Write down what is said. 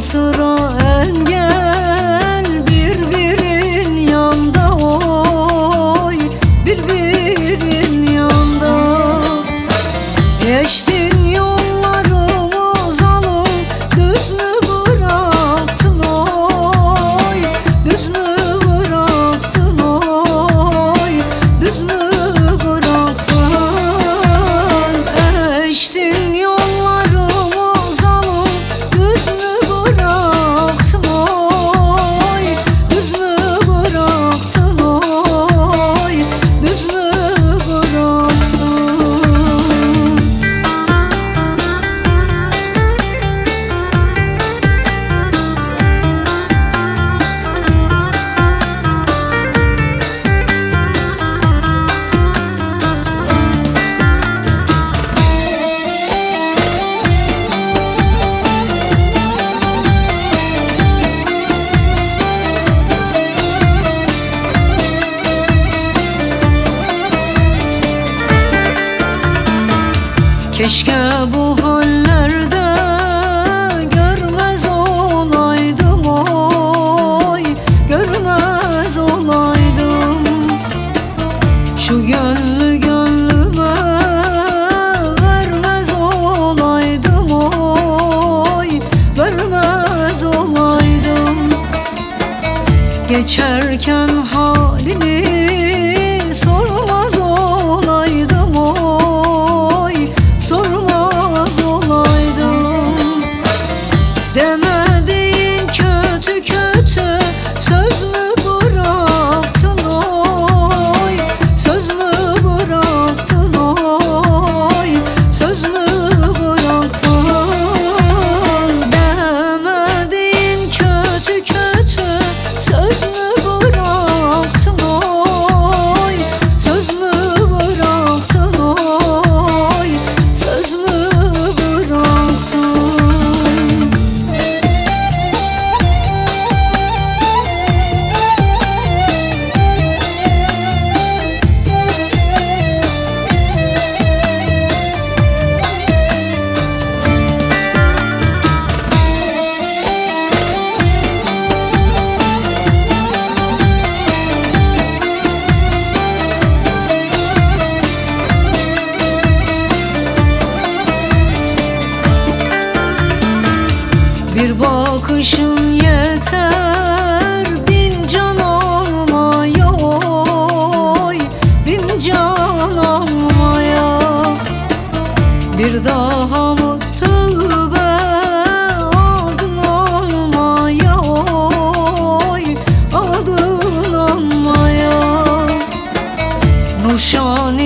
su Keşke bu hallerde görmez olaydım oy Görmez olaydım. Şu gönlü gönlüme vermez olaydım oy Vermez olaydım. Geçerken Bir bakışın yeter bin can almaya oy Bin can almaya Bir daha mı tövbe adın almaya oy Adın almaya Nurşan